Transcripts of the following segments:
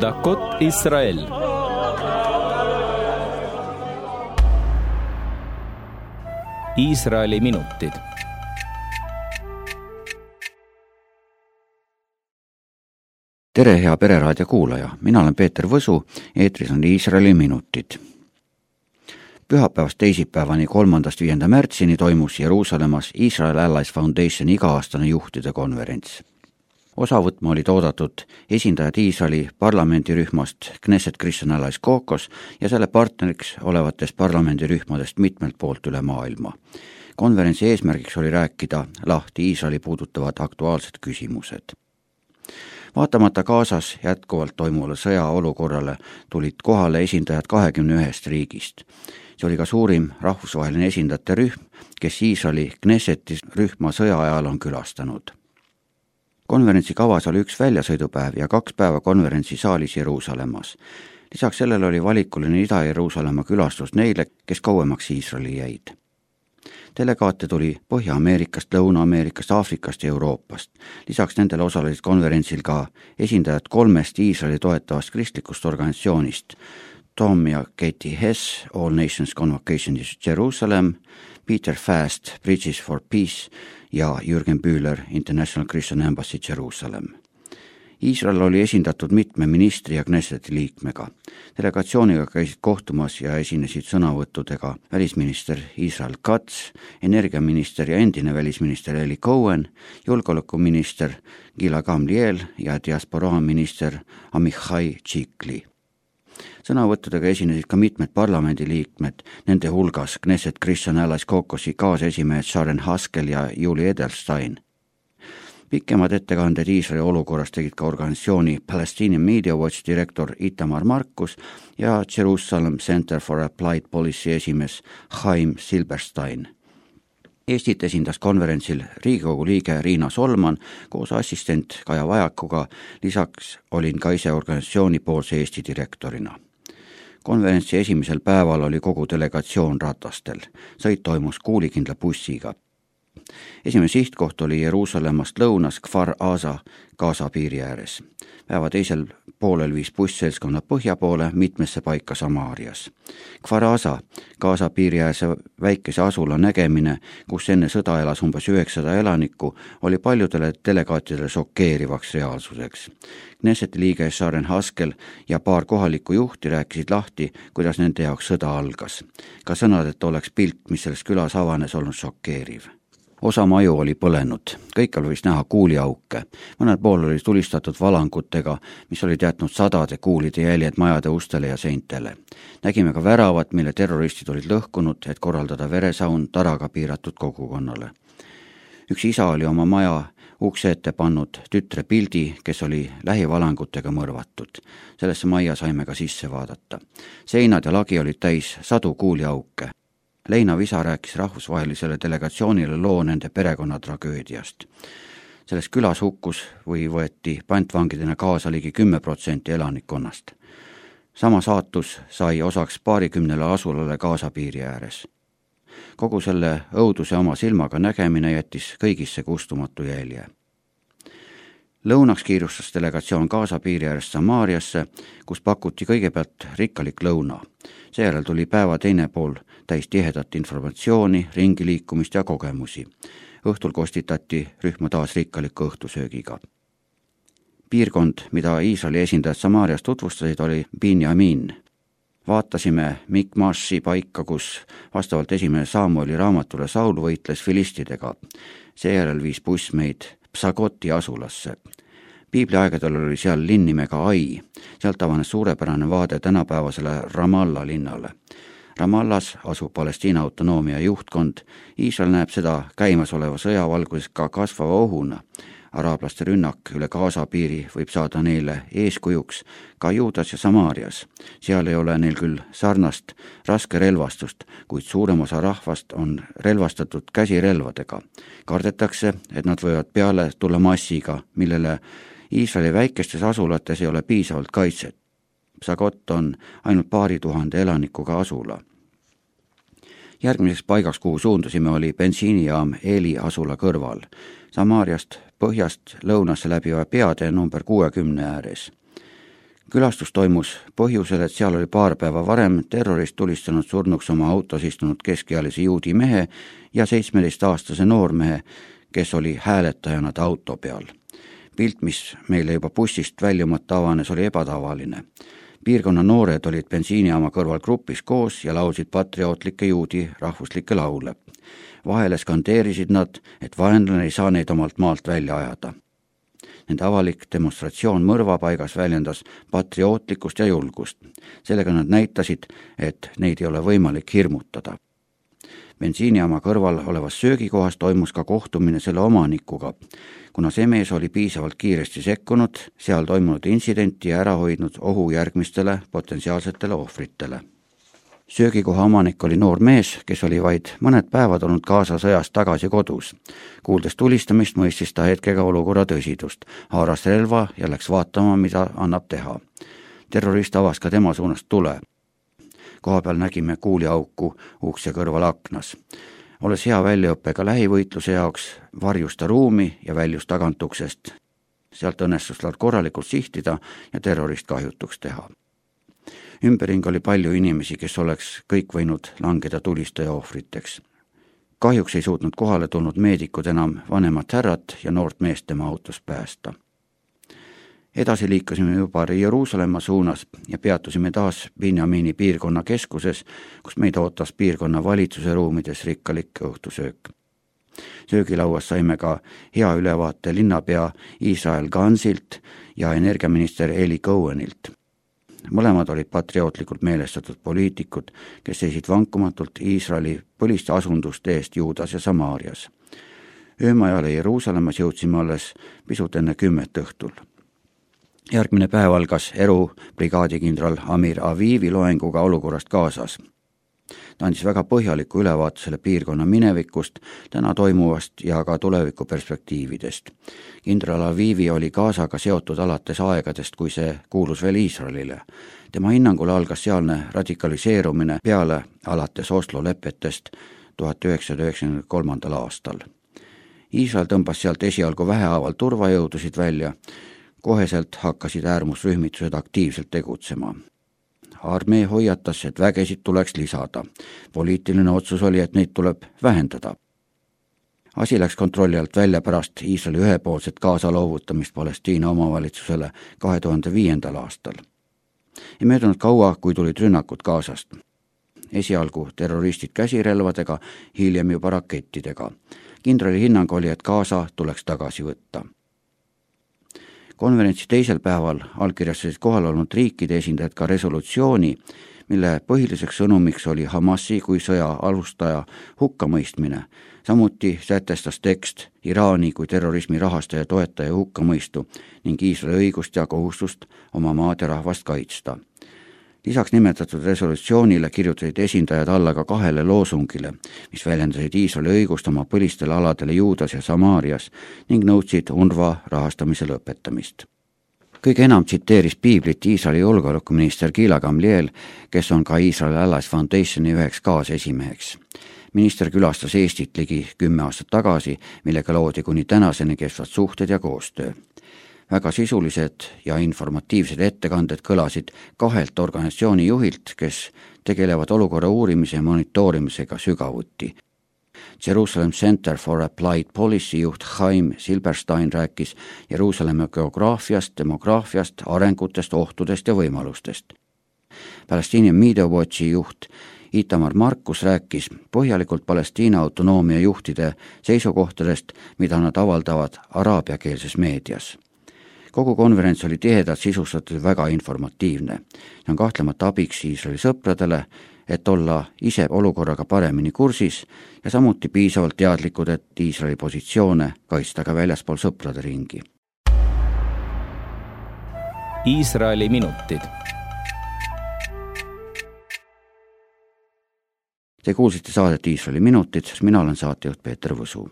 דקות ישראל Iisraeli minutid. tere, hea Pereraadio kuulaja, mina olen Peeter Võsu, eetris on Iisraeli minutid. pühapäevast teisipäevani, kolmandast viienda märtsini toimus Jeruusalemmas Israel Allies Foundationi iga-aastane juhtide konverents osa võtma olid oodatud esindajad Iisraeli parlamendirühmast Knesset Allies Caucus ja selle partneriks olevatest parlamendirühmadest mitmelt poolt üle maailma. konverentsi eesmärgiks oli rääkida lahti Iisraeli puudutavad aktuaalsed küsimused. vaatamata Gazas jätkuvalt toimuvale sõjaolukorrale tulid kohale esindajad kahekümne ühest riigist. see oli ka suurim rahvusvaheline esindajate rühm, kes Iisraeli Knesseti rühma sõja ajal on külastanud konverentsi kavas oli üks väljasõidupäev ja kaks päeva konverentsisaalis Jeruusalemmas. lisaks sellele oli valikuline Ida-Jeruusalemma külastus neile, kes kauemaks Iisraeli jäid. delegaate tuli Põhja-Ameerikast, Lõuna-Ameerikast, Aafrikast ja Euroopast. lisaks nendele osalesid konverentsil ka esindajad kolmest Iisraeli toetavast kristlikust organisatsioonist, Tom ja Katie Hess, All Nations Convocation Jerusalem, Peter Fast, Bridges for Peace ja Jürgen Bühler, International Christian Embassy Jerusalem. Iisrael oli esindatud mitme ministri ja Knesseti liikmega. delegatsiooniga käisid kohtumas ja esinesid sõnavõttudega välisminister Israel Katz, energiaminister ja endine välisminister Eli Cohen, julgeolekuminister Gila Gamliel ja diasporaaminister Amichai Tšikli sõnavõttudega esinesid ka mitmed parlamendiliikmed, nende hulgas Knesset Christian Allas Caucusi kaasesimehed Sharon Haskel ja Julie Edelstein. pikemad ettekanded Iisraeli olukorrast tegid ka organisatsiooni Palestinian Media Watch direktor Itamar Markus ja Jerusalem Center for Applied Policy esimees Chaim Silberstein Eestit esindas konverentsil Riigikogu liige Riina Solman koos assistent Kaja Vajakuga, lisaks olin ka ise organisatsiooni poolse Eesti direktorina konverentsi esimesel päeval oli kogu delegatsioon ratastel. sõit toimus kuulikindla bussiga. esimene sihtkoht oli Jeruusalemmast lõunas Kfar Aza Gaza piiri ääres. päeva teisel poolel viis buss seltskonna põhja poole mitmesse paika Samaarias. Kfar Aza, Gaza piiriäärse väikese asula nägemine, kus enne sõda elas umbes üheksasada elanikku, oli paljudele delegaatidele šokeerivaks reaalsuseks. Knesseti liige Sharon Haskel ja paar kohalikku juhti rääkisid lahti, kuidas nende jaoks sõda algas. ka sõnadeta oleks pilt, mis selles külas avanes, olnud šokeeriv osa maju oli põlenud, kõikjal võis näha kuuliauke, mõnel pool oli tulistatud valangutega, mis olid jätnud sadade kuulide jäljed majade ustele ja seintele. nägime ka väravat, mille terroristid olid lõhkunud, et korraldada veresaun taraga piiratud kogukonnale. üks isa oli oma maja ukse ette pannud tütre pildi, kes oli lähivalangutega mõrvatud. sellesse majja saime ka sisse vaadata. seinad ja lagi olid täis sadu kuuliauke Leina Visa rääkis rahvusvahelisele delegatsioonile loo nende perekonna tragöödiast. selles külas hukkus või võeti pantvangidena kaasa ligi kümme protsenti elanikkonnast. sama saatus sai osaks paarikümnele asulale Gaza piiri ääres. kogu selle õuduse oma silmaga nägemine jättis kõigisse kustumatu jälje lõunaks kiirustas delegatsioon Gaza piiri äärest Samaariasse, kus pakuti kõigepealt rikkalik lõuna. seejärel tuli päeva teine pool täis tihedat informatsiooni, ringiliikumist ja kogemusi. õhtul kostitati rühma taas rikkaliku õhtusöögiga. piirkond, mida Iisraeli esindajad Samaarias tutvustasid, oli Binjamin. vaatasime Mikmaši paika, kus vastavalt esimene Samueli raamatule Saul võitles filistidega. seejärel viis buss meid Psagoti asulasse. piibliaegadel oli seal linn nimega Ai, sealt avanes suurepärane vaade tänapäevasele Ramallah linnale. Ramallas asub Palestiina autonoomia juhtkond, Iisrael näeb seda käimasoleva sõja valguses ka kasvava ohuna araablaste rünnak üle Gaza piiri võib saada neile eeskujuks ka Juudas ja Samaarias. seal ei ole neil küll sarnast raskerelvastust, kuid suurem osa rahvast on relvastatud käsirelvadega. kardetakse, et nad võivad peale tulla massiga, millele Iisraeli väikestes asulates ei ole piisavalt kaitset. Psagot on ainult paari tuhande elanikuga asula järgmiseks paigaks, kuhu suundusime, oli bensiinijaam Eeli asula kõrval. Samaariast põhjast lõunasse läbiva peatee number kuuekümne ääres. külastus toimus põhjusel, et seal oli paar päeva varem terrorist tulistanud surnuks oma autos istunud keskealise juudi mehe ja seitsmeteistaastase noormehe, kes oli hääletajana ta auto peal. pilt, mis meile juba bussist väljumata avanes, oli ebatavaline. piirkonna noored olid bensiinijaama kõrval grupis koos ja laulsid patriootlikke juudi rahvuslikke laule. Vahele skandeerisid nad, et vaenlane ei saa neid omalt maalt välja ajada Nende avalik demonstratsioon mõrvapaigas väljendas patriootlikkust ja julgust. sellega nad näitasid, et neid ei ole võimalik hirmutada. bensiinijaama kõrval olevas söögikohas toimus ka kohtumine selle omanikuga, kuna see mees oli piisavalt kiiresti sekkunud seal toimunud intsidenti ja ära hoidnud ohu järgmistele potentsiaalsetele ohvritele söögikoha omanik oli noor mees, kes oli vaid mõned päevad olnud Gaza sõjast tagasi kodus. kuuldes tulistamist, mõistis ta hetkega olukorra tõsidust, haaras relva ja läks vaatama, mida annab teha. terrorist avas ka tema suunas tule. kohapeal nägime kuuliauku ukse kõrval aknas. olles hea väljaõppega lähivõitluse jaoks, varjus ta ruumi ja väljus tagauksest. sealt õnnestus tal korralikult sihtida ja terrorist kahjutuks teha ümberring oli palju inimesi, kes oleks kõik võinud langeda tulistaja ohvriteks. kahjuks ei suutnud kohale tulnud meedikud enam vanemat härrat ja noort meest tema autost päästa. edasi liikusime juba Jeruusalemma suunas ja peatusime taas Benjamini piirkonna keskuses, kus meid ootas piirkonna valitsuse ruumides rikkalik õhtusöök söögilauas saime ka hea ülevaate linnapea Iisrael Gansilt ja energiaminister Eli Cohenilt mõlemad olid patriootlikult meelestatud poliitikud, kes seisid vankumatult Iisraeli põliste asunduste eest Juudas ja Samaarias. öömajale Jeruusalemmas jõudsime alles pisut enne kümmet õhtul. järgmine päev algas Eru brigaadikindral Amir Avivi loenguga olukorrast Gazas ta andis väga põhjaliku ülevaate selle piirkonna minevikust, täna toimuvast ja ka tuleviku perspektiividest. kindral Avivi oli Gazaga seotud alates aegadest, kui see kuulus veel Iisraelile. tema hinnangul algas sealne radikaliseerumine peale alates Oslo lepetest tuhat üheksasada üheksakümne kolmandal aastal. Iisrael tõmbas sealt esialgu vähehaaval turvajõudusid välja, koheselt hakkasid äärmusrühmitused aktiivselt tegutsema armee hoiatas, et vägesid tuleks lisada. poliitiline otsus oli, et neid tuleb vähendada. asi läks kontrolli alt välja pärast Iisraeli ühepoolset kaasaloovutamist Palestiina omavalitsusele kahe tuhande viiendal aastal. ei möödunud kaua, kui tulid rünnakud Gazast. esialgu terroristid käsirelvadega, hiljem juba rakettidega. kindrali hinnang oli, et Gaza tuleks tagasi võtta konverentsi teisel päeval allkirjastasid kohal olnud riikide esindajad ka resolutsiooni, mille põhiliseks sõnumiks oli Hamasi kui sõja alustaja hukkamõistmine. samuti sätestas tekst Iraani kui terrorismi rahastaja toetaja hukkamõistu ning Iisraeli õigust ja kohustust oma maad ja rahvast kaitsta lisaks nimetatud resolutsioonile kirjutasid esindajad alla ka kahele loosungile, mis väljendasid Iisraeli õigust oma põlistele aladele Juudas ja Samaarias ning nõudsid UNRWA rahastamise lõpetamist. kõige enam tsiteeris piiblit Iisraeli julgeolekuminister Gila Gamliel, kes on ka Iisraeli Allies Foundationi üheks kaasesimeheks minister külastas Eestit ligi kümme aastat tagasi, millega loodi kuni tänaseni kestvad suhted ja koostöö väga sisulised ja informatiivsed ettekanded kõlasid kahelt organisatsiooni juhilt, kes tegelevad olukorra uurimise ja monitoorimisega sügavuti. Jerusalem Center for Applied Policy juht Chaim Silberstein rääkis Jeruusalemma geograafiast, demograafiast, arengutest, ohtudest ja võimalustest. Palestiini Media Watchi juht Itamar Markus rääkis põhjalikult Palestiina autonoomia juhtide seisukohtadest, mida nad avaldavad araabiakeelses meedias kogu konverents oli tihedalt sisustatud ja väga informatiivne. see on kahtlemata abiks Iisraeli sõpradele, et olla ise olukorraga paremini kursis ja samuti piisavalt teadlikud, et Iisraeli positsioone kaitsta ka väljaspool sõprade ringi. Iisraeli minutid. Te kuulsite saadet Iisraeli minutid, mina olen saatejuht Peeter Võsu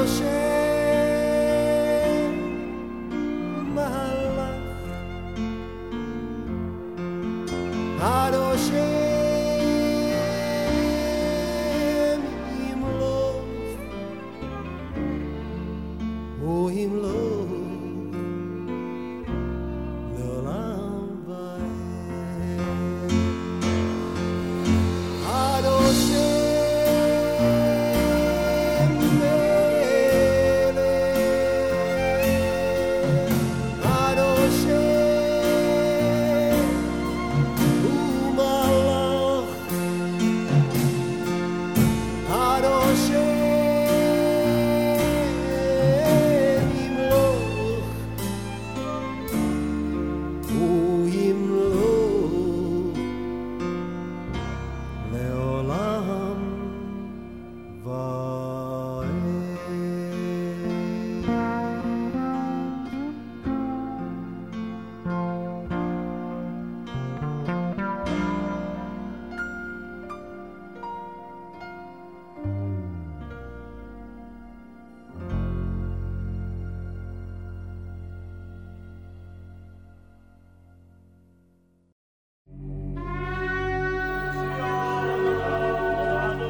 有谁？